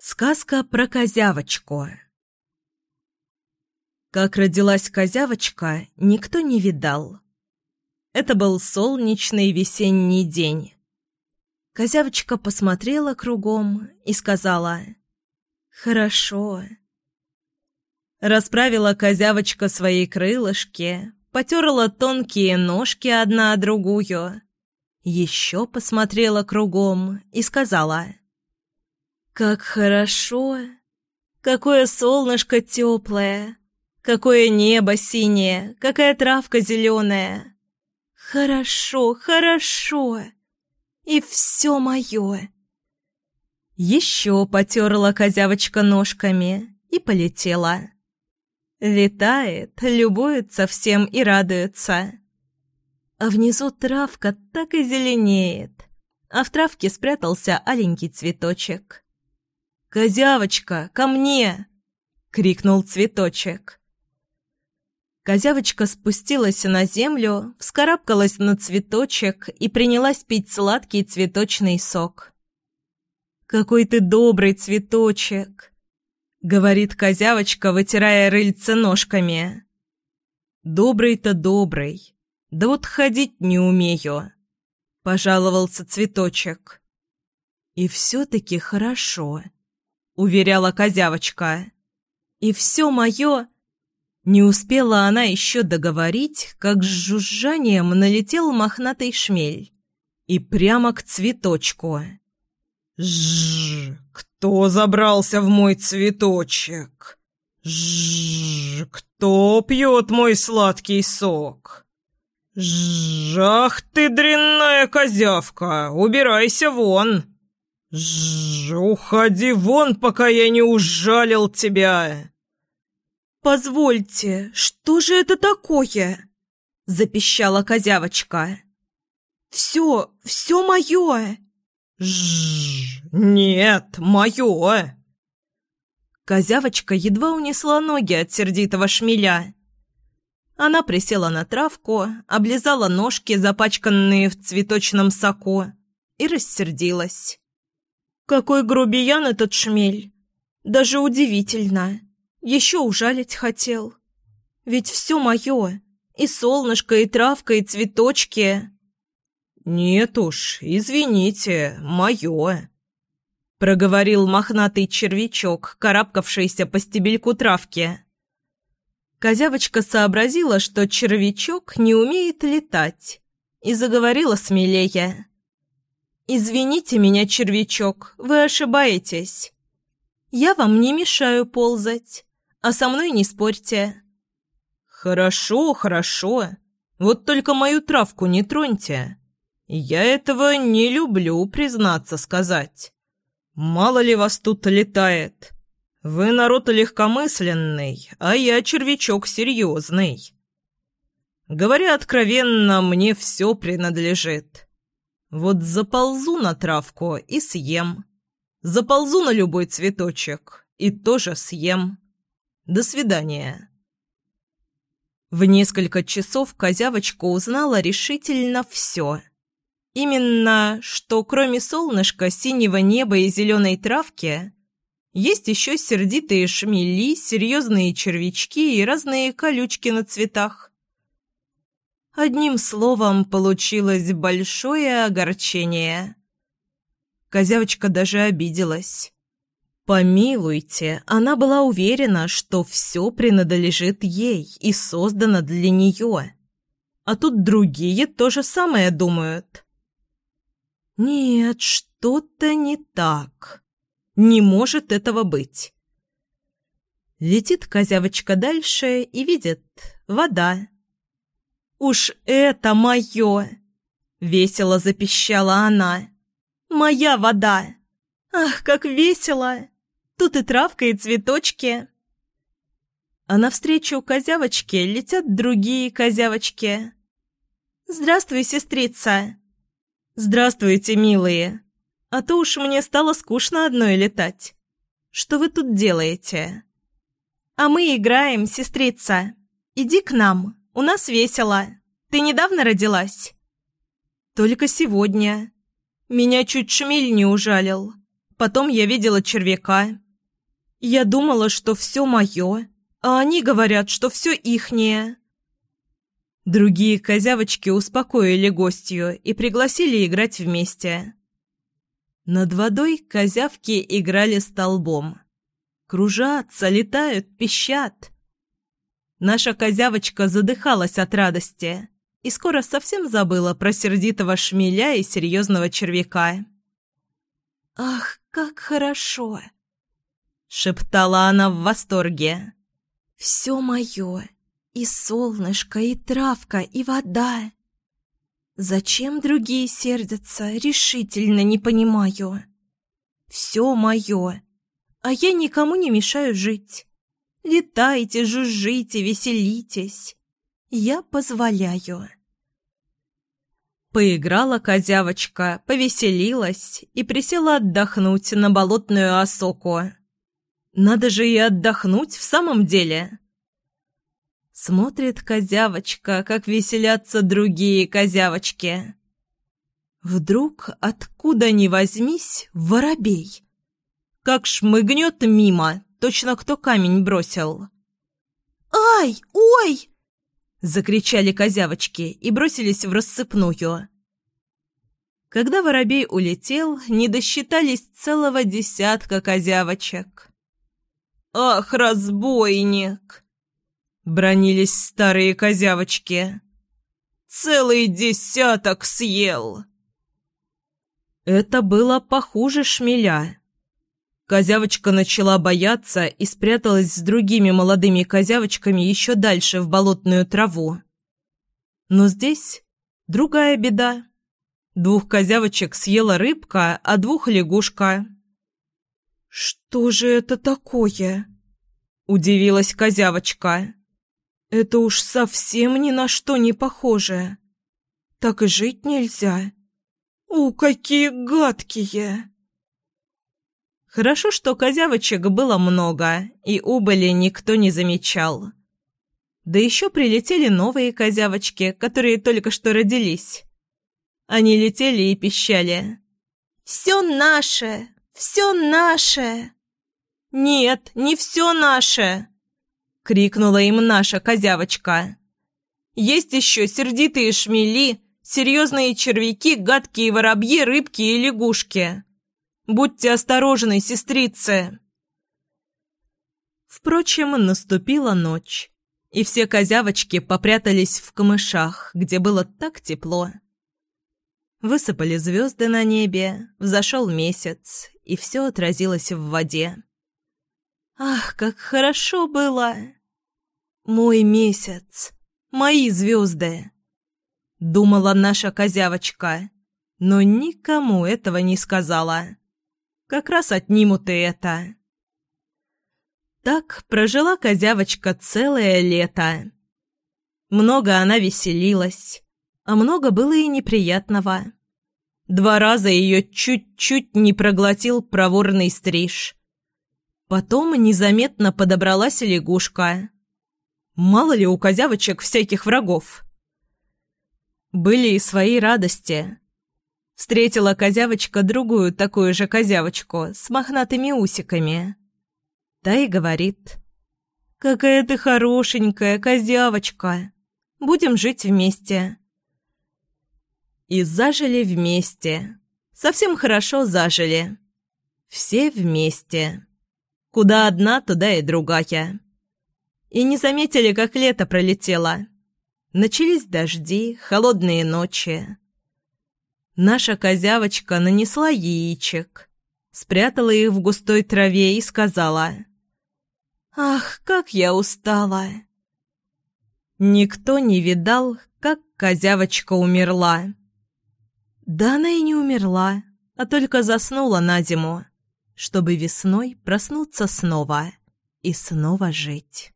Сказка про козявочку Как родилась козявочка, никто не видал. Это был солнечный весенний день. Козявочка посмотрела кругом и сказала «Хорошо». Расправила козявочка свои крылышки, потерла тонкие ножки одна о другую, еще посмотрела кругом и сказала «Как хорошо! Какое солнышко теплое! Какое небо синее! Какая травка зеленая! Хорошо, хорошо! И все мое!» Еще потерла козявочка ножками и полетела. Летает, любуется всем и радуется. А внизу травка так и зеленеет, а в травке спрятался аленький цветочек. «Козявочка, ко мне!» — крикнул цветочек. Козявочка спустилась на землю, вскарабкалась на цветочек и принялась пить сладкий цветочный сок. «Какой ты добрый цветочек!» — говорит козявочка, вытирая рыльце ножками. «Добрый-то добрый, да вот ходить не умею», — пожаловался цветочек. «И все-таки хорошо», — уверяла козявочка. «И все мое...» Не успела она еще договорить, как с жужжанием налетел мохнатый шмель. И прямо к цветочку. «Жжж! Кто забрался в мой цветочек? Жжж! Кто пьет мой сладкий сок? Жжж! Ах ты, дрянная козявка! Убирайся вон! Жжж! Уходи вон, пока я не ужалил тебя!» «Позвольте, что же это такое?» — запищала козявочка. «Все, все мое!» Жжж, нет, мое. Козявочка едва унесла ноги от сердитого шмеля. Она присела на травку, облизала ножки, запачканные в цветочном соку, и рассердилась. «Какой грубиян этот шмель! Даже удивительно! Еще ужалить хотел. Ведь все мое, и солнышко, и травка, и цветочки!» «Нет уж, извините, мое», — проговорил мохнатый червячок, карабкавшийся по стебельку травки. Козявочка сообразила, что червячок не умеет летать, и заговорила смелее. «Извините меня, червячок, вы ошибаетесь. Я вам не мешаю ползать, а со мной не спорьте». «Хорошо, хорошо. Вот только мою травку не троньте. Я этого не люблю, признаться сказать. Мало ли вас тут летает. Вы народ легкомысленный, а я червячок серьезный. Говоря откровенно, мне все принадлежит. Вот заползу на травку и съем. Заползу на любой цветочек и тоже съем. До свидания. В несколько часов козявочка узнала решительно все. Именно, что кроме солнышка, синего неба и зеленой травки, есть еще сердитые шмели, серьезные червячки и разные колючки на цветах. Одним словом, получилось большое огорчение. Козявочка даже обиделась. Помилуйте, она была уверена, что все принадлежит ей и создано для нее. А тут другие то же самое думают. Нет, что-то не так. Не может этого быть. Летит козявочка дальше и видит вода. «Уж это мое!» — весело запищала она. «Моя вода! Ах, как весело! Тут и травка, и цветочки!» А навстречу козявочке летят другие козявочки. «Здравствуй, сестрица!» «Здравствуйте, милые! А то уж мне стало скучно одной летать. Что вы тут делаете?» «А мы играем, сестрица. Иди к нам, у нас весело. Ты недавно родилась?» Только сегодня. Меня чуть шмель не ужалил. Потом я видела червяка. Я думала, что все мое, а они говорят, что все ихнее. Другие козявочки успокоили гостью и пригласили играть вместе. Над водой козявки играли столбом. Кружатся, летают, пищат. Наша козявочка задыхалась от радости и скоро совсем забыла про сердитого шмеля и серьезного червяка. «Ах, как хорошо!» — шептала она в восторге. «Все мое, и солнышко, и травка, и вода. Зачем другие сердятся, решительно не понимаю. Все мое, а я никому не мешаю жить. Летайте, жужжите, веселитесь. Я позволяю». Поиграла козявочка, повеселилась и присела отдохнуть на болотную осоку. Надо же и отдохнуть в самом деле. Смотрит козявочка, как веселятся другие козявочки. Вдруг, откуда ни возьмись, воробей. Как шмыгнет мимо, точно кто камень бросил. «Ай! Ой!» — закричали козявочки и бросились в рассыпную. Когда воробей улетел, не досчитались целого десятка козявочек. «Ах, разбойник!» — бронились старые козявочки. «Целый десяток съел!» Это было похуже шмеля. Козявочка начала бояться и спряталась с другими молодыми козявочками еще дальше в болотную траву. Но здесь другая беда. Двух козявочек съела рыбка, а двух лягушка. «Что же это такое?» – удивилась козявочка. «Это уж совсем ни на что не похоже. Так и жить нельзя. У, какие гадкие!» Хорошо, что козявочек было много, и убыли никто не замечал. Да еще прилетели новые козявочки, которые только что родились. Они летели и пищали. «Все наше! Все наше!» «Нет, не все наше!» — крикнула им наша козявочка. «Есть еще сердитые шмели, серьезные червяки, гадкие воробьи, рыбки и лягушки. Будьте осторожны, сестрицы!» Впрочем, наступила ночь, и все козявочки попрятались в камышах, где было так тепло. Высыпали звезды на небе, взошел месяц, и все отразилось в воде. «Ах, как хорошо было! Мой месяц! Мои звезды!» Думала наша козявочка, но никому этого не сказала. Как раз отнимут и это. Так прожила козявочка целое лето. Много она веселилась, а много было и неприятного. Два раза ее чуть-чуть не проглотил проворный стриж. Потом незаметно подобралась лягушка. Мало ли у козявочек всяких врагов. Были и свои радости. Встретила козявочка другую такую же козявочку с мохнатыми усиками. Та и говорит. «Какая ты хорошенькая козявочка! Будем жить вместе!» И зажили вместе. Совсем хорошо зажили. Все вместе. Куда одна, туда и другая. И не заметили, как лето пролетело. Начались дожди, холодные ночи. Наша козявочка нанесла яичек, спрятала их в густой траве и сказала «Ах, как я устала!» Никто не видал, как козявочка умерла. Да она и не умерла, а только заснула на зиму, чтобы весной проснуться снова и снова жить.